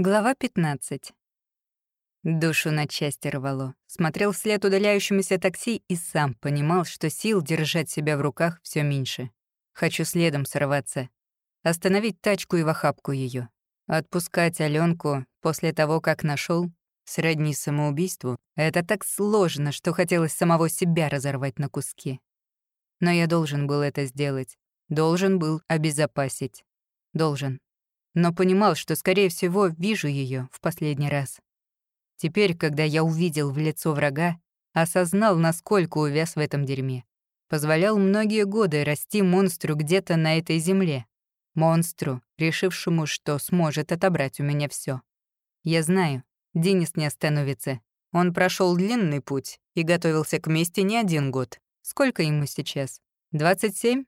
Глава 15. Душу на части рвало. Смотрел вслед удаляющемуся такси и сам понимал, что сил держать себя в руках все меньше. Хочу следом сорваться. Остановить тачку и в охапку ее. Отпускать Аленку после того, как нашел, сродни самоубийству, это так сложно, что хотелось самого себя разорвать на куски. Но я должен был это сделать. Должен был обезопасить. Должен но понимал, что, скорее всего, вижу ее в последний раз. Теперь, когда я увидел в лицо врага, осознал, насколько увяз в этом дерьме. Позволял многие годы расти монстру где-то на этой земле. Монстру, решившему, что сможет отобрать у меня все. Я знаю, Денис не остановится. Он прошел длинный путь и готовился к мести не один год. Сколько ему сейчас? 27?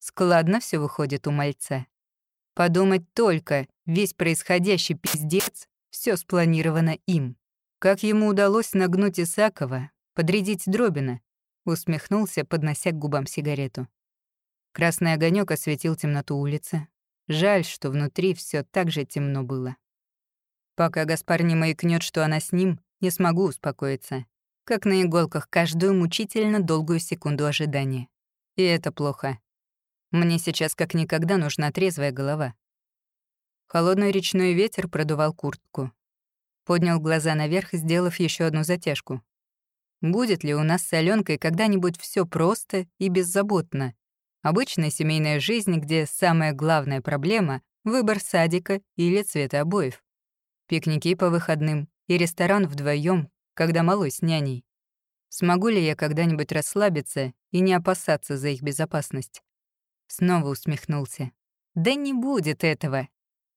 Складно все выходит у мальца. Подумать только, весь происходящий пиздец, все спланировано им. Как ему удалось нагнуть Исакова, подрядить Дробина, усмехнулся, поднося к губам сигарету. Красный огонек осветил темноту улицы. Жаль, что внутри все так же темно было. Пока Гаспар не маякнет, что она с ним, не смогу успокоиться. Как на иголках каждую мучительно долгую секунду ожидания. И это плохо. Мне сейчас как никогда нужна трезвая голова. Холодный речной ветер продувал куртку. Поднял глаза наверх, сделав еще одну затяжку. Будет ли у нас с Аленкой когда-нибудь все просто и беззаботно? Обычная семейная жизнь, где самая главная проблема — выбор садика или цвета обоев. Пикники по выходным и ресторан вдвоем, когда малой с няней. Смогу ли я когда-нибудь расслабиться и не опасаться за их безопасность? Снова усмехнулся. «Да не будет этого.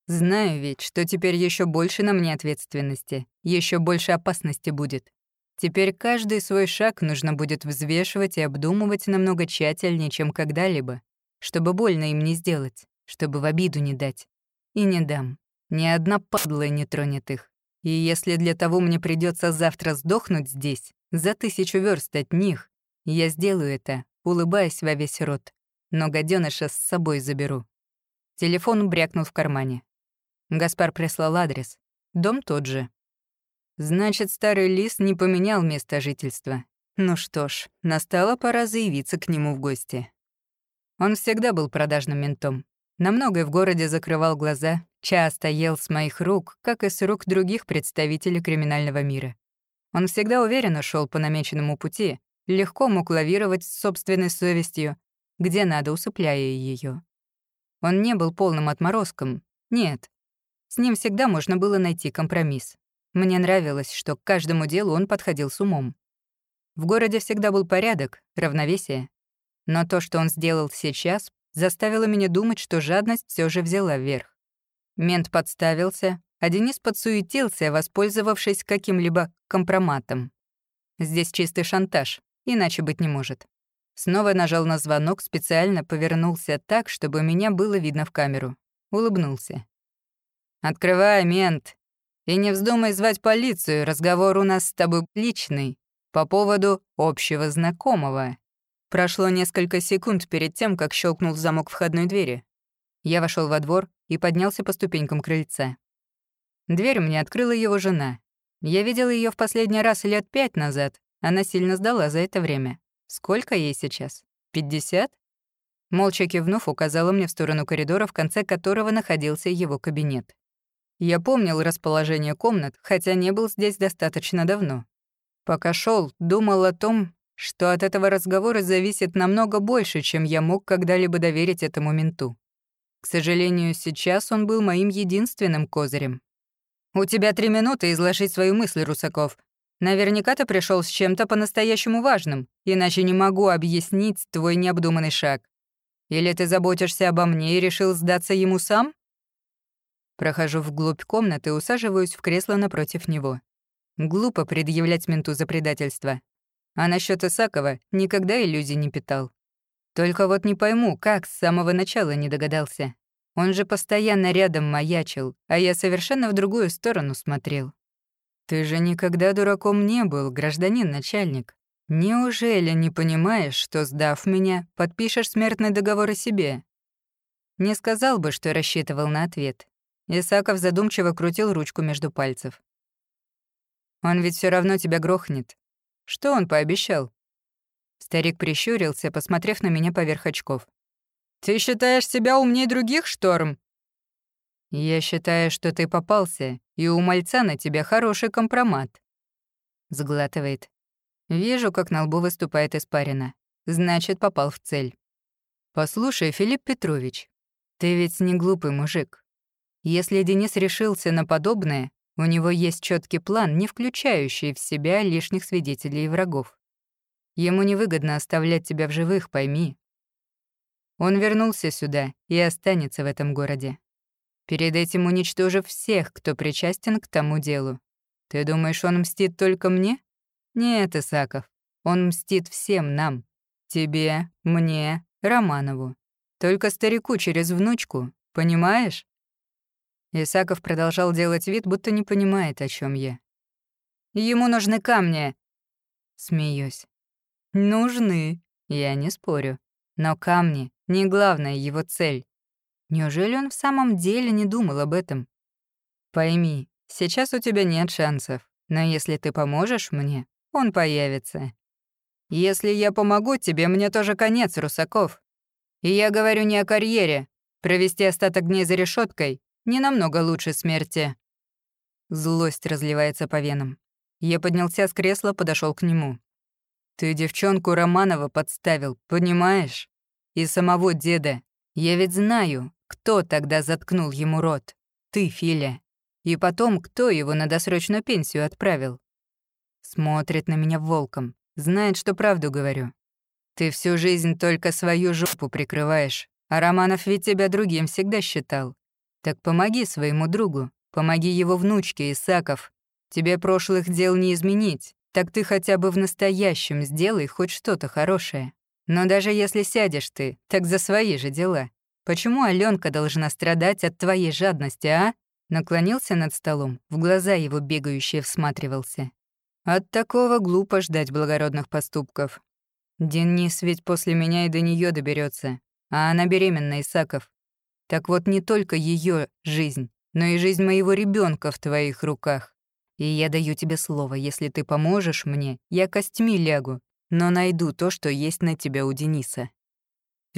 Знаю ведь, что теперь еще больше на мне ответственности, еще больше опасности будет. Теперь каждый свой шаг нужно будет взвешивать и обдумывать намного тщательнее, чем когда-либо, чтобы больно им не сделать, чтобы в обиду не дать. И не дам. Ни одна падла не тронет их. И если для того мне придется завтра сдохнуть здесь, за тысячу верст от них, я сделаю это, улыбаясь во весь рот но гаденыша с собой заберу. Телефон брякнул в кармане. Гаспар прислал адрес. Дом тот же. Значит, старый лис не поменял место жительства. Ну что ж, настала пора заявиться к нему в гости. Он всегда был продажным ментом. На многое в городе закрывал глаза, часто ел с моих рук, как и с рук других представителей криминального мира. Он всегда уверенно шел по намеченному пути, легко мог лавировать с собственной совестью, где надо, усыпляя ее. Он не был полным отморозком, нет. С ним всегда можно было найти компромисс. Мне нравилось, что к каждому делу он подходил с умом. В городе всегда был порядок, равновесие. Но то, что он сделал сейчас, заставило меня думать, что жадность все же взяла вверх. Мент подставился, а Денис подсуетился, воспользовавшись каким-либо компроматом. Здесь чистый шантаж, иначе быть не может. Снова нажал на звонок, специально повернулся так, чтобы меня было видно в камеру. Улыбнулся. «Открывай, мент. И не вздумай звать полицию, разговор у нас с тобой личный, по поводу общего знакомого». Прошло несколько секунд перед тем, как щелкнул замок входной двери. Я вошел во двор и поднялся по ступенькам крыльца. Дверь мне открыла его жена. Я видел ее в последний раз лет пять назад. Она сильно сдала за это время. Сколько ей сейчас? 50? Молча кивнув, указала мне в сторону коридора, в конце которого находился его кабинет. Я помнил расположение комнат, хотя не был здесь достаточно давно. Пока шел, думал о том, что от этого разговора зависит намного больше, чем я мог когда-либо доверить этому менту. К сожалению, сейчас он был моим единственным козырем. «У тебя три минуты изложить свою мысль, Русаков. Наверняка ты пришел с чем-то по-настоящему важным, иначе не могу объяснить твой необдуманный шаг. Или ты заботишься обо мне и решил сдаться ему сам? Прохожу вглубь комнаты и усаживаюсь в кресло напротив него. Глупо предъявлять менту за предательство. А насчет Исакова никогда иллюзий не питал. Только вот не пойму, как с самого начала не догадался. Он же постоянно рядом маячил, а я совершенно в другую сторону смотрел. «Ты же никогда дураком не был, гражданин начальник. Неужели не понимаешь, что, сдав меня, подпишешь смертный договор о себе?» Не сказал бы, что рассчитывал на ответ. Исаков задумчиво крутил ручку между пальцев. «Он ведь все равно тебя грохнет. Что он пообещал?» Старик прищурился, посмотрев на меня поверх очков. «Ты считаешь себя умнее других, Шторм?» «Я считаю, что ты попался, и у мальца на тебя хороший компромат». Сглатывает. Вижу, как на лбу выступает испарина. Значит, попал в цель. «Послушай, Филипп Петрович, ты ведь не глупый мужик. Если Денис решился на подобное, у него есть четкий план, не включающий в себя лишних свидетелей и врагов. Ему невыгодно оставлять тебя в живых, пойми. Он вернулся сюда и останется в этом городе. Перед этим уничтожив всех, кто причастен к тому делу. Ты думаешь, он мстит только мне? Нет, Исаков, он мстит всем нам. Тебе, мне, Романову. Только старику через внучку, понимаешь? Исаков продолжал делать вид, будто не понимает, о чем я. Ему нужны камни. Смеюсь. Нужны, я не спорю. Но камни — не главная его цель. Неужели он в самом деле не думал об этом? Пойми, сейчас у тебя нет шансов, но если ты поможешь мне, он появится. Если я помогу тебе, мне тоже конец, Русаков. И я говорю не о карьере. Провести остаток дней за решеткой не намного лучше смерти. Злость разливается по венам. Я поднялся с кресла, подошел к нему. Ты девчонку Романова подставил, понимаешь? И самого деда. Я ведь знаю, кто тогда заткнул ему рот. Ты, Филя. И потом, кто его на досрочную пенсию отправил. Смотрит на меня волком. Знает, что правду говорю. Ты всю жизнь только свою жопу прикрываешь. А Романов ведь тебя другим всегда считал. Так помоги своему другу. Помоги его внучке, Исаков. Тебе прошлых дел не изменить так ты хотя бы в настоящем сделай хоть что-то хорошее. Но даже если сядешь ты, так за свои же дела. Почему Алёнка должна страдать от твоей жадности, а?» Наклонился над столом, в глаза его бегающие всматривался. От такого глупо ждать благородных поступков. Денис ведь после меня и до нее доберется, а она беременна, Исаков. Так вот не только ее жизнь, но и жизнь моего ребенка в твоих руках. И я даю тебе слово, если ты поможешь мне, я костьми лягу, но найду то, что есть на тебя у Дениса.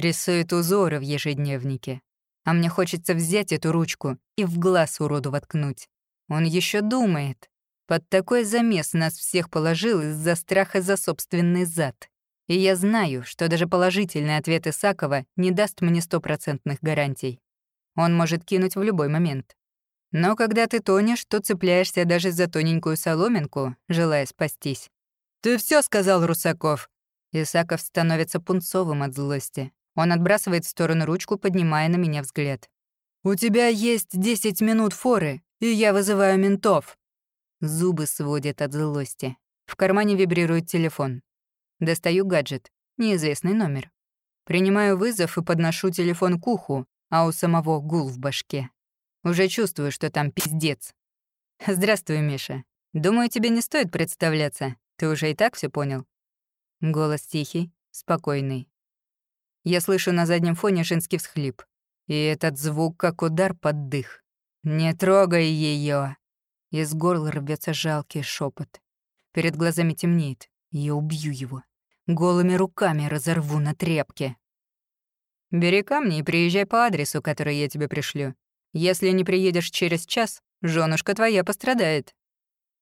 Рисует узоры в ежедневнике. А мне хочется взять эту ручку и в глаз уроду воткнуть. Он еще думает. Под такой замес нас всех положил из-за страха за собственный зад. И я знаю, что даже положительный ответ Исакова не даст мне стопроцентных гарантий. Он может кинуть в любой момент. Но когда ты тонешь, то цепляешься даже за тоненькую соломинку, желая спастись. «Ты все сказал, Русаков!» Исаков становится пунцовым от злости. Он отбрасывает в сторону ручку, поднимая на меня взгляд. «У тебя есть 10 минут форы, и я вызываю ментов!» Зубы сводят от злости. В кармане вибрирует телефон. Достаю гаджет. Неизвестный номер. Принимаю вызов и подношу телефон к уху, а у самого гул в башке. Уже чувствую, что там пиздец. Здравствуй, Миша. Думаю, тебе не стоит представляться. Ты уже и так все понял. Голос тихий, спокойный. Я слышу на заднем фоне женский всхлип. И этот звук как удар под дых. «Не трогай ее. Из горла рвется жалкий шепот. Перед глазами темнеет. Я убью его. Голыми руками разорву на тряпке. «Бери камни и приезжай по адресу, который я тебе пришлю. Если не приедешь через час, женушка твоя пострадает».